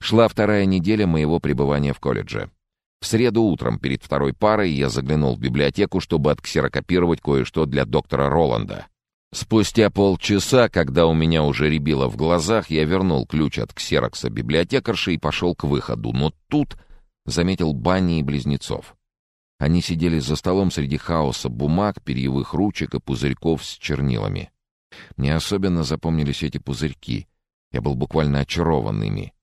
Шла вторая неделя моего пребывания в колледже. В среду утром перед второй парой я заглянул в библиотеку, чтобы отксерокопировать кое-что для доктора Роланда. Спустя полчаса, когда у меня уже рябило в глазах, я вернул ключ от ксерокса библиотекарши и пошел к выходу, но тут заметил Банни и близнецов. Они сидели за столом среди хаоса бумаг, перьевых ручек и пузырьков с чернилами. Мне особенно запомнились эти пузырьки. Я был буквально очарован ими.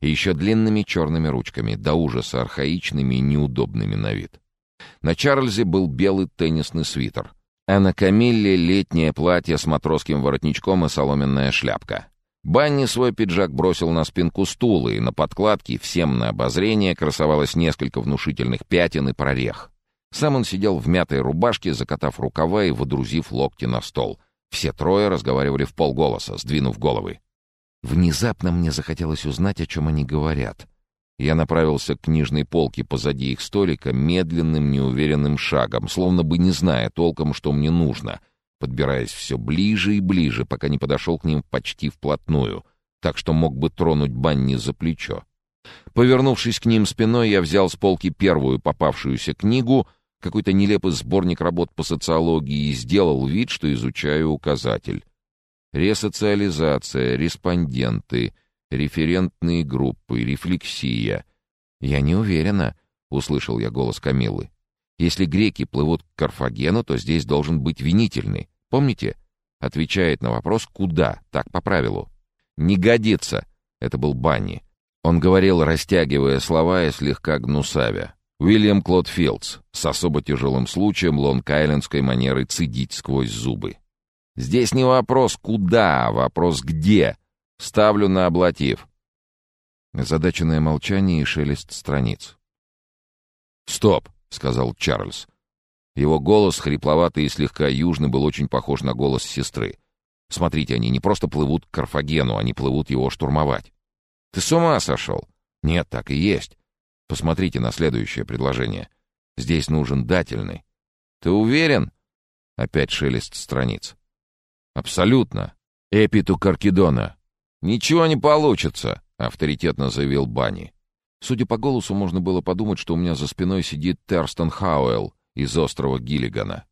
И еще длинными черными ручками, до ужаса архаичными и неудобными на вид. На Чарльзе был белый теннисный свитер, а на Камилле летнее платье с матросским воротничком и соломенная шляпка. Банни свой пиджак бросил на спинку стула, и на подкладке всем на обозрение красовалось несколько внушительных пятен и прорех. Сам он сидел в мятой рубашке, закатав рукава и водрузив локти на стол. Все трое разговаривали в полголоса, сдвинув головы. Внезапно мне захотелось узнать, о чем они говорят. Я направился к книжной полке позади их столика медленным, неуверенным шагом, словно бы не зная толком, что мне нужно — подбираясь все ближе и ближе, пока не подошел к ним почти вплотную, так что мог бы тронуть Банни за плечо. Повернувшись к ним спиной, я взял с полки первую попавшуюся книгу, какой-то нелепый сборник работ по социологии, и сделал вид, что изучаю указатель. Ресоциализация, респонденты, референтные группы, рефлексия. «Я не уверена», — услышал я голос Камилы. «Если греки плывут к Карфагену, то здесь должен быть винительный. Помните? Отвечает на вопрос «Куда?» Так, по правилу. «Не годится!» Это был Банни. Он говорил, растягивая слова и слегка гнусавя. Уильям Клод Филдс с особо тяжелым случаем лонг-айлендской манеры цедить сквозь зубы. «Здесь не вопрос «куда», а вопрос «где». Ставлю на облатив». Задаченное молчание и шелест страниц. «Стоп!» — сказал Чарльз. Его голос, хрипловатый и слегка южный, был очень похож на голос сестры. Смотрите, они не просто плывут к Карфагену, они плывут его штурмовать. Ты с ума сошел? Нет, так и есть. Посмотрите на следующее предложение. Здесь нужен дательный. Ты уверен? Опять шелест страниц. Абсолютно. Эпиту Каркидона. Ничего не получится, авторитетно заявил Банни. Судя по голосу, можно было подумать, что у меня за спиной сидит Терстон Хауэлл, из острова Гиллигана.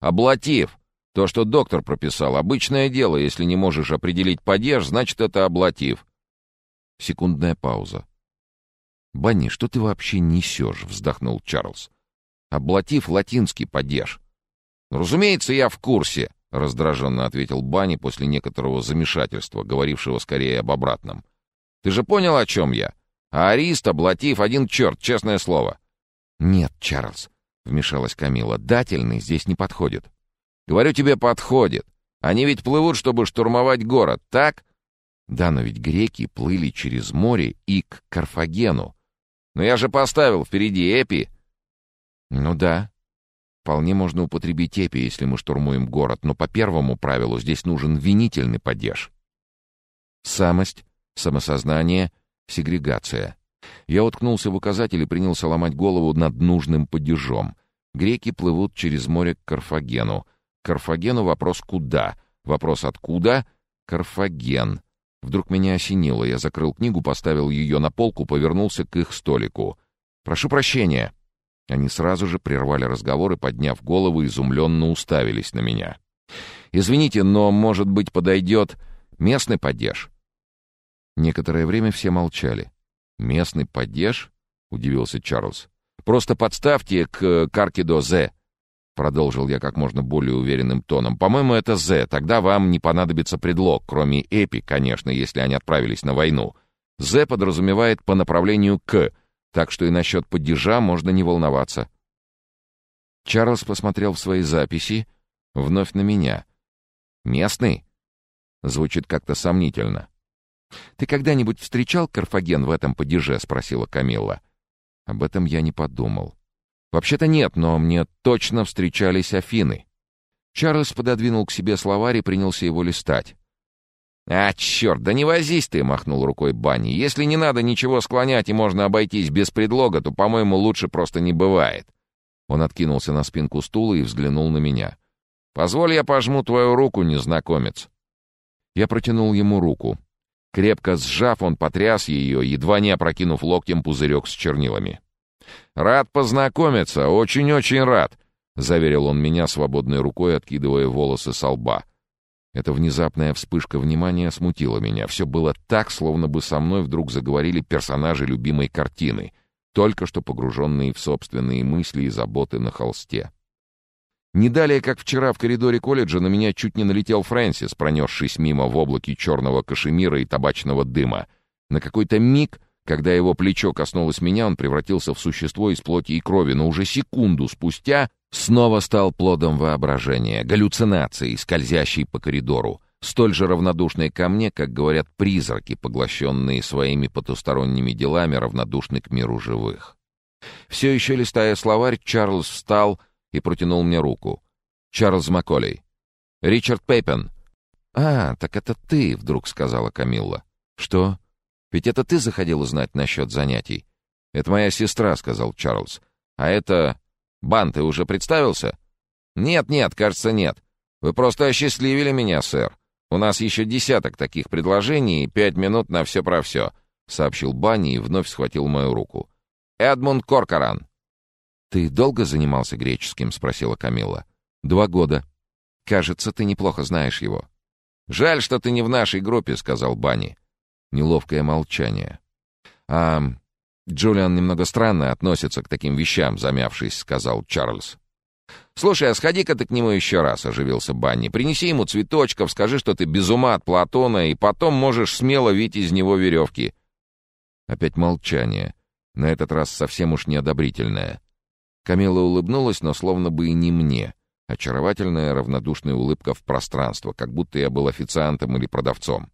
«Облатив! То, что доктор прописал, обычное дело. Если не можешь определить падеж, значит, это облатив». Секундная пауза. «Банни, что ты вообще несешь?» — вздохнул Чарльз. «Облатив латинский падеж». «Разумеется, я в курсе», — раздраженно ответил Банни после некоторого замешательства, говорившего скорее об обратном. «Ты же понял, о чем я? А арист, облатив, один черт, честное слово». «Нет, Чарльз, — вмешалась Камила. «Дательный здесь не подходит». «Говорю тебе, подходит. Они ведь плывут, чтобы штурмовать город, так?» «Да, но ведь греки плыли через море и к Карфагену. Но я же поставил впереди Эпи». «Ну да. Вполне можно употребить Эпи, если мы штурмуем город, но по первому правилу здесь нужен винительный падеж. Самость, самосознание, сегрегация — я уткнулся в указатель и принялся ломать голову над нужным падежом. Греки плывут через море к Карфагену. Карфагену вопрос «куда?», вопрос «откуда?» «Карфаген». Вдруг меня осенило. Я закрыл книгу, поставил ее на полку, повернулся к их столику. «Прошу прощения». Они сразу же прервали разговор и, подняв голову, изумленно уставились на меня. «Извините, но, может быть, подойдет местный падеж?» Некоторое время все молчали. «Местный падеж?» — удивился Чарльз. «Просто подставьте к Каркидо Зе», — продолжил я как можно более уверенным тоном. «По-моему, это Зе. Тогда вам не понадобится предлог, кроме Эпи, конечно, если они отправились на войну. Зе подразумевает по направлению к, так что и насчет падежа можно не волноваться». Чарльз посмотрел в свои записи, вновь на меня. «Местный?» Звучит как-то сомнительно. «Ты когда-нибудь встречал Карфаген в этом падеже?» — спросила Камилла. Об этом я не подумал. «Вообще-то нет, но мне точно встречались Афины». Чарльз пододвинул к себе словарь и принялся его листать. «А, черт, да не возись ты!» — махнул рукой Банни. «Если не надо ничего склонять и можно обойтись без предлога, то, по-моему, лучше просто не бывает». Он откинулся на спинку стула и взглянул на меня. «Позволь, я пожму твою руку, незнакомец». Я протянул ему руку. Крепко сжав, он потряс ее, едва не опрокинув локтем пузырек с чернилами. «Рад познакомиться, очень-очень рад», — заверил он меня свободной рукой, откидывая волосы со лба. Эта внезапная вспышка внимания смутила меня. Все было так, словно бы со мной вдруг заговорили персонажи любимой картины, только что погруженные в собственные мысли и заботы на холсте. Не далее, как вчера в коридоре колледжа, на меня чуть не налетел Фрэнсис, пронесшись мимо в облаке черного кашемира и табачного дыма. На какой-то миг, когда его плечо коснулось меня, он превратился в существо из плоти и крови, но уже секунду спустя снова стал плодом воображения, галлюцинацией, скользящей по коридору, столь же равнодушной ко мне, как говорят призраки, поглощенные своими потусторонними делами, равнодушны к миру живых. Все еще листая словарь, Чарльз встал и протянул мне руку. «Чарльз Макколей». «Ричард Пейпен». «А, так это ты», — вдруг сказала Камилла. «Что? Ведь это ты заходил узнать насчет занятий?» «Это моя сестра», — сказал Чарльз. «А это Бан, ты уже представился?» «Нет-нет, кажется, нет. Вы просто осчастливили меня, сэр. У нас еще десяток таких предложений и пять минут на все про все», — сообщил Банни и вновь схватил мою руку. «Эдмунд Коркоран». «Ты долго занимался греческим?» — спросила Камилла. «Два года. Кажется, ты неплохо знаешь его». «Жаль, что ты не в нашей группе», — сказал Банни. Неловкое молчание. «А «Джулиан немного странно относится к таким вещам», — замявшись, сказал Чарльз. «Слушай, а сходи-ка ты к нему еще раз», — оживился Банни. «Принеси ему цветочков, скажи, что ты без ума от Платона, и потом можешь смело вить из него веревки». Опять молчание, на этот раз совсем уж неодобрительное. Камила улыбнулась, но словно бы и не мне. Очаровательная равнодушная улыбка в пространство, как будто я был официантом или продавцом.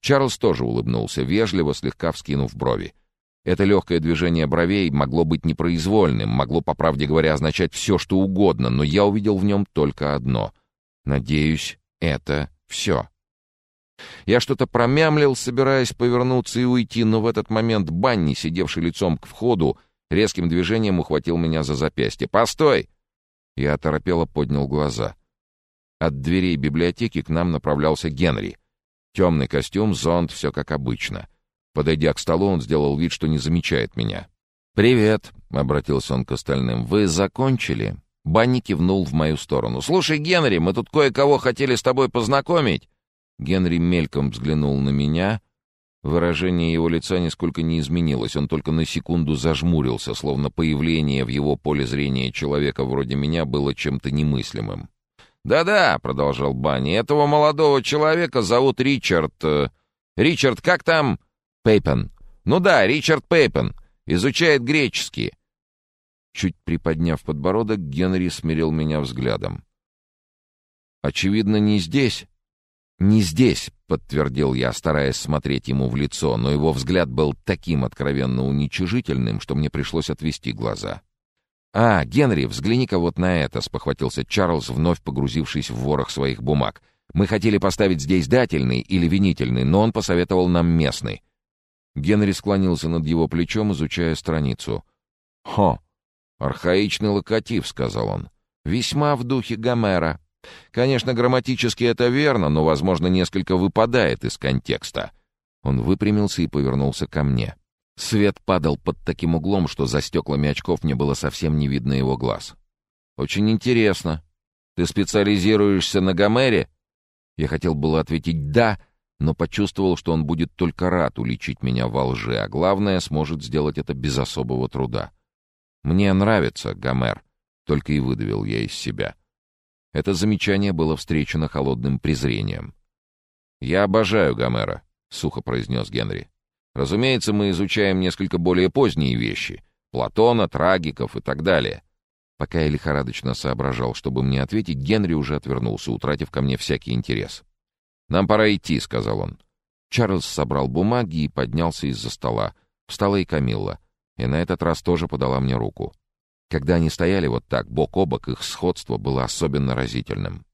Чарльз тоже улыбнулся, вежливо, слегка вскинув брови. Это легкое движение бровей могло быть непроизвольным, могло, по правде говоря, означать все, что угодно, но я увидел в нем только одно. Надеюсь, это все. Я что-то промямлил, собираясь повернуться и уйти, но в этот момент Банни, сидевший лицом к входу, резким движением ухватил меня за запястье. «Постой!» Я оторопело поднял глаза. От дверей библиотеки к нам направлялся Генри. Темный костюм, зонт, все как обычно. Подойдя к столу, он сделал вид, что не замечает меня. «Привет», — обратился он к остальным. «Вы закончили?» Банни кивнул в мою сторону. «Слушай, Генри, мы тут кое-кого хотели с тобой познакомить». Генри мельком взглянул на меня. Выражение его лица нисколько не изменилось. Он только на секунду зажмурился, словно появление в его поле зрения человека вроде меня было чем-то немыслимым. «Да-да», — продолжал Банни, — «этого молодого человека зовут Ричард... Э, Ричард, как там?» Пейпен. Ну да, Ричард Пейпен. Изучает греческий. Чуть приподняв подбородок, Генри смирил меня взглядом. «Очевидно, не здесь». «Не здесь», — подтвердил я, стараясь смотреть ему в лицо, но его взгляд был таким откровенно уничижительным, что мне пришлось отвести глаза. «А, Генри, взгляни-ка вот на это», — спохватился Чарльз, вновь погрузившись в ворох своих бумаг. «Мы хотели поставить здесь дательный или винительный, но он посоветовал нам местный. Генри склонился над его плечом, изучая страницу. «Хо! Архаичный локатив», — сказал он. «Весьма в духе Гомера. Конечно, грамматически это верно, но, возможно, несколько выпадает из контекста». Он выпрямился и повернулся ко мне. Свет падал под таким углом, что за стеклами очков мне было совсем не видно его глаз. «Очень интересно. Ты специализируешься на Гомере?» Я хотел было ответить «да», но почувствовал, что он будет только рад уличить меня во лжи, а главное, сможет сделать это без особого труда. «Мне нравится, Гомер», — только и выдавил я из себя. Это замечание было встречено холодным презрением. «Я обожаю Гомера», — сухо произнес Генри. «Разумеется, мы изучаем несколько более поздние вещи — Платона, трагиков и так далее». Пока я лихорадочно соображал, чтобы мне ответить, Генри уже отвернулся, утратив ко мне всякий интерес. «Нам пора идти», — сказал он. Чарльз собрал бумаги и поднялся из-за стола. Встала и Камилла, и на этот раз тоже подала мне руку. Когда они стояли вот так, бок о бок, их сходство было особенно разительным.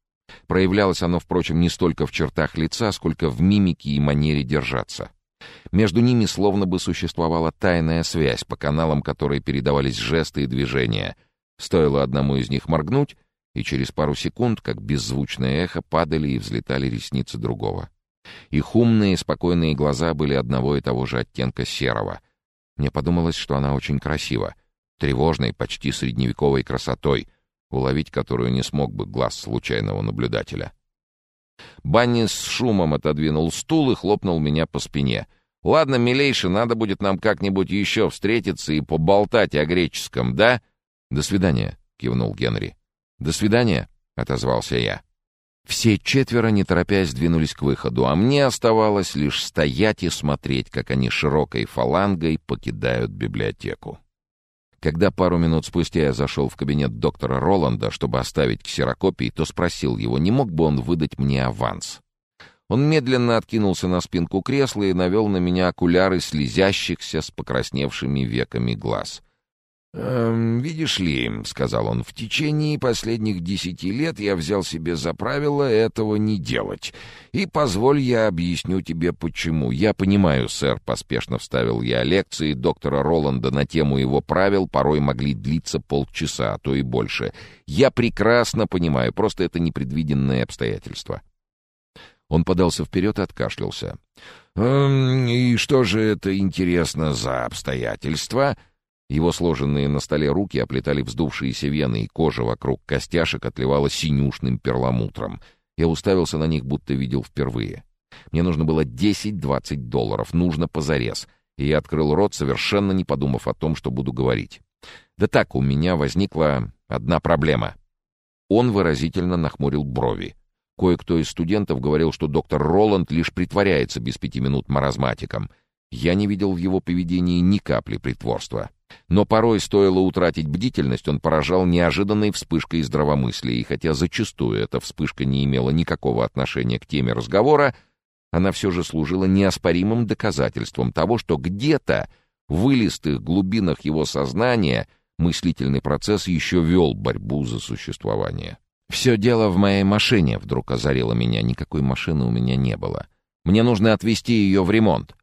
Проявлялось оно, впрочем, не столько в чертах лица, сколько в мимике и манере держаться. Между ними словно бы существовала тайная связь, по каналам которой передавались жесты и движения. Стоило одному из них моргнуть, и через пару секунд, как беззвучное эхо, падали и взлетали ресницы другого. Их умные, спокойные глаза были одного и того же оттенка серого. Мне подумалось, что она очень красива, тревожной, почти средневековой красотой, уловить которую не смог бы глаз случайного наблюдателя. Банни с шумом отодвинул стул и хлопнул меня по спине. «Ладно, милейший, надо будет нам как-нибудь еще встретиться и поболтать о греческом, да?» «До свидания», — кивнул Генри. «До свидания», — отозвался я. Все четверо, не торопясь, двинулись к выходу, а мне оставалось лишь стоять и смотреть, как они широкой фалангой покидают библиотеку. Когда пару минут спустя я зашел в кабинет доктора Роланда, чтобы оставить ксерокопии, то спросил его, не мог бы он выдать мне аванс. Он медленно откинулся на спинку кресла и навел на меня окуляры слезящихся с покрасневшими веками глаз. «Эм, «Видишь ли», — сказал он, — «в течение последних десяти лет я взял себе за правило этого не делать. И позволь я объясню тебе, почему. Я понимаю, сэр», — поспешно вставил я, — «лекции доктора Роланда на тему его правил порой могли длиться полчаса, а то и больше. Я прекрасно понимаю, просто это непредвиденное обстоятельство». Он подался вперед и откашлялся. «Эм, «И что же это, интересно, за обстоятельства?» Его сложенные на столе руки оплетали вздувшиеся вены, и кожа вокруг костяшек отливала синюшным перламутром. Я уставился на них, будто видел впервые. Мне нужно было 10-20 долларов, нужно позарез. И я открыл рот, совершенно не подумав о том, что буду говорить. Да так, у меня возникла одна проблема. Он выразительно нахмурил брови. Кое-кто из студентов говорил, что доктор Роланд лишь притворяется без пяти минут маразматиком. Я не видел в его поведении ни капли притворства. Но порой стоило утратить бдительность, он поражал неожиданной вспышкой здравомыслия, и хотя зачастую эта вспышка не имела никакого отношения к теме разговора, она все же служила неоспоримым доказательством того, что где-то в вылистых глубинах его сознания мыслительный процесс еще вел борьбу за существование. «Все дело в моей машине», — вдруг озарило меня. Никакой машины у меня не было. «Мне нужно отвезти ее в ремонт».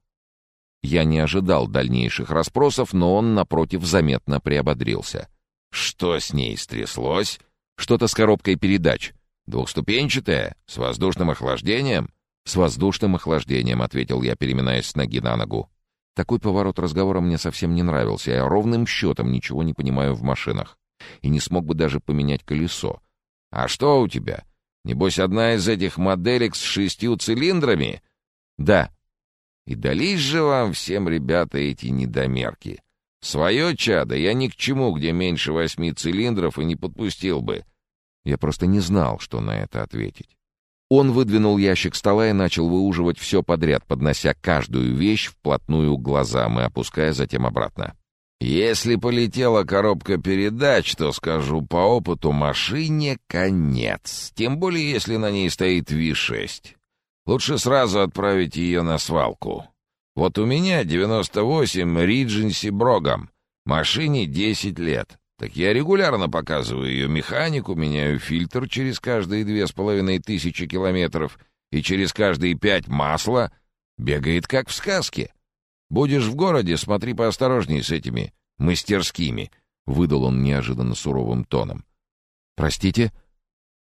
Я не ожидал дальнейших расспросов, но он, напротив, заметно приободрился. «Что с ней стряслось?» «Что-то с коробкой передач. Двухступенчатая? С воздушным охлаждением?» «С воздушным охлаждением», — ответил я, переминаясь с ноги на ногу. Такой поворот разговора мне совсем не нравился. Я ровным счетом ничего не понимаю в машинах. И не смог бы даже поменять колесо. «А что у тебя? Небось, одна из этих моделек с шестью цилиндрами?» «Да», и дались же вам всем, ребята, эти недомерки. Свое чадо я ни к чему, где меньше восьми цилиндров, и не подпустил бы. Я просто не знал, что на это ответить. Он выдвинул ящик стола и начал выуживать все подряд, поднося каждую вещь вплотную к глазам и опуская затем обратно. «Если полетела коробка передач, то, скажу по опыту, машине конец. Тем более, если на ней стоит Ви-6. Лучше сразу отправить ее на свалку. Вот у меня 98 Ридженси Брогом. Машине 10 лет. Так я регулярно показываю ее механику, меняю фильтр через каждые две с половиной тысячи километров и через каждые пять масла. Бегает как в сказке. Будешь в городе, смотри поосторожней с этими мастерскими, — выдал он неожиданно суровым тоном. «Простите?»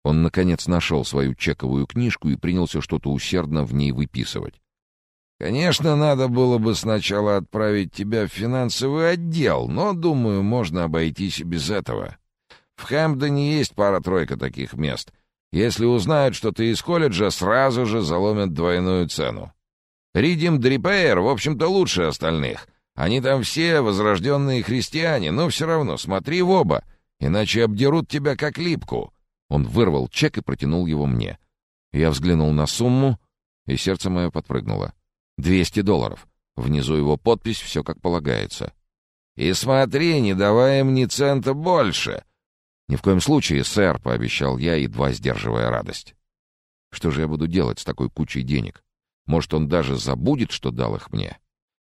Он, наконец, нашел свою чековую книжку и принялся что-то усердно в ней выписывать. «Конечно, надо было бы сначала отправить тебя в финансовый отдел, но, думаю, можно обойтись и без этого. В Хэмпдоне есть пара-тройка таких мест. Если узнают, что ты из колледжа, сразу же заломят двойную цену. Ридим Дрипейер, в общем-то, лучше остальных. Они там все возрожденные христиане, но все равно смотри в оба, иначе обдерут тебя как липку». Он вырвал чек и протянул его мне. Я взглянул на сумму, и сердце мое подпрыгнуло. «Двести долларов. Внизу его подпись, все как полагается». «И смотри, не давай им ни цента больше!» «Ни в коем случае, сэр», — пообещал я, едва сдерживая радость. «Что же я буду делать с такой кучей денег? Может, он даже забудет, что дал их мне?»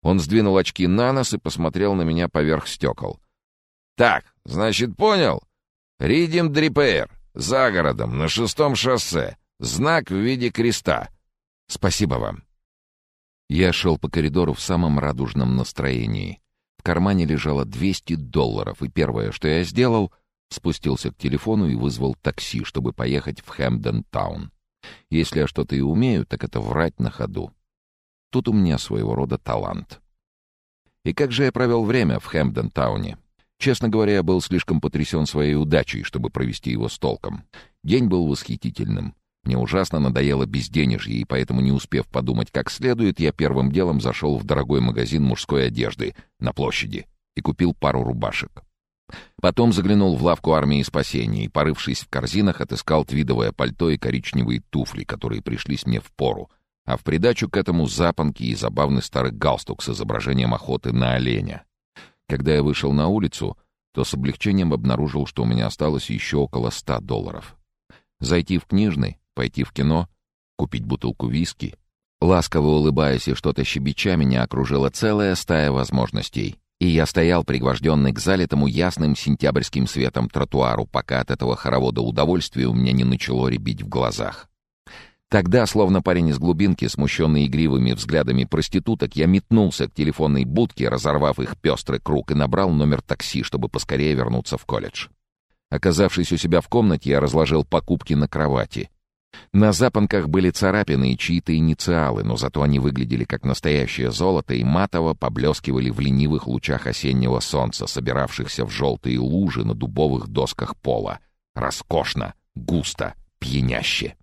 Он сдвинул очки на нос и посмотрел на меня поверх стекол. «Так, значит, понял? Ридим Дрипейр. За городом, на шестом шоссе. Знак в виде креста. Спасибо вам. Я шел по коридору в самом радужном настроении. В кармане лежало 200 долларов, и первое, что я сделал, спустился к телефону и вызвал такси, чтобы поехать в Хэмпден-таун. Если я что-то и умею, так это врать на ходу. Тут у меня своего рода талант. И как же я провел время в Хэмпден-тауне? Честно говоря, я был слишком потрясен своей удачей, чтобы провести его с толком. День был восхитительным. Мне ужасно надоело безденежье, и поэтому, не успев подумать как следует, я первым делом зашел в дорогой магазин мужской одежды на площади и купил пару рубашек. Потом заглянул в лавку армии спасения и, порывшись в корзинах, отыскал твидовое пальто и коричневые туфли, которые пришлись мне в пору, а в придачу к этому запонки и забавный старый галстук с изображением охоты на оленя. Когда я вышел на улицу, то с облегчением обнаружил, что у меня осталось еще около ста долларов. Зайти в книжный, пойти в кино, купить бутылку виски. Ласково улыбаясь и что-то щебеча, меня окружила целая стая возможностей. И я стоял пригвожденный к залитому ясным сентябрьским светом тротуару, пока от этого хоровода удовольствия у меня не начало рябить в глазах. Тогда, словно парень из глубинки, смущенный игривыми взглядами проституток, я метнулся к телефонной будке, разорвав их пестрый круг, и набрал номер такси, чтобы поскорее вернуться в колледж. Оказавшись у себя в комнате, я разложил покупки на кровати. На запонках были царапины и чьи-то инициалы, но зато они выглядели как настоящее золото и матово поблескивали в ленивых лучах осеннего солнца, собиравшихся в желтые лужи на дубовых досках пола. Роскошно, густо, пьяняще.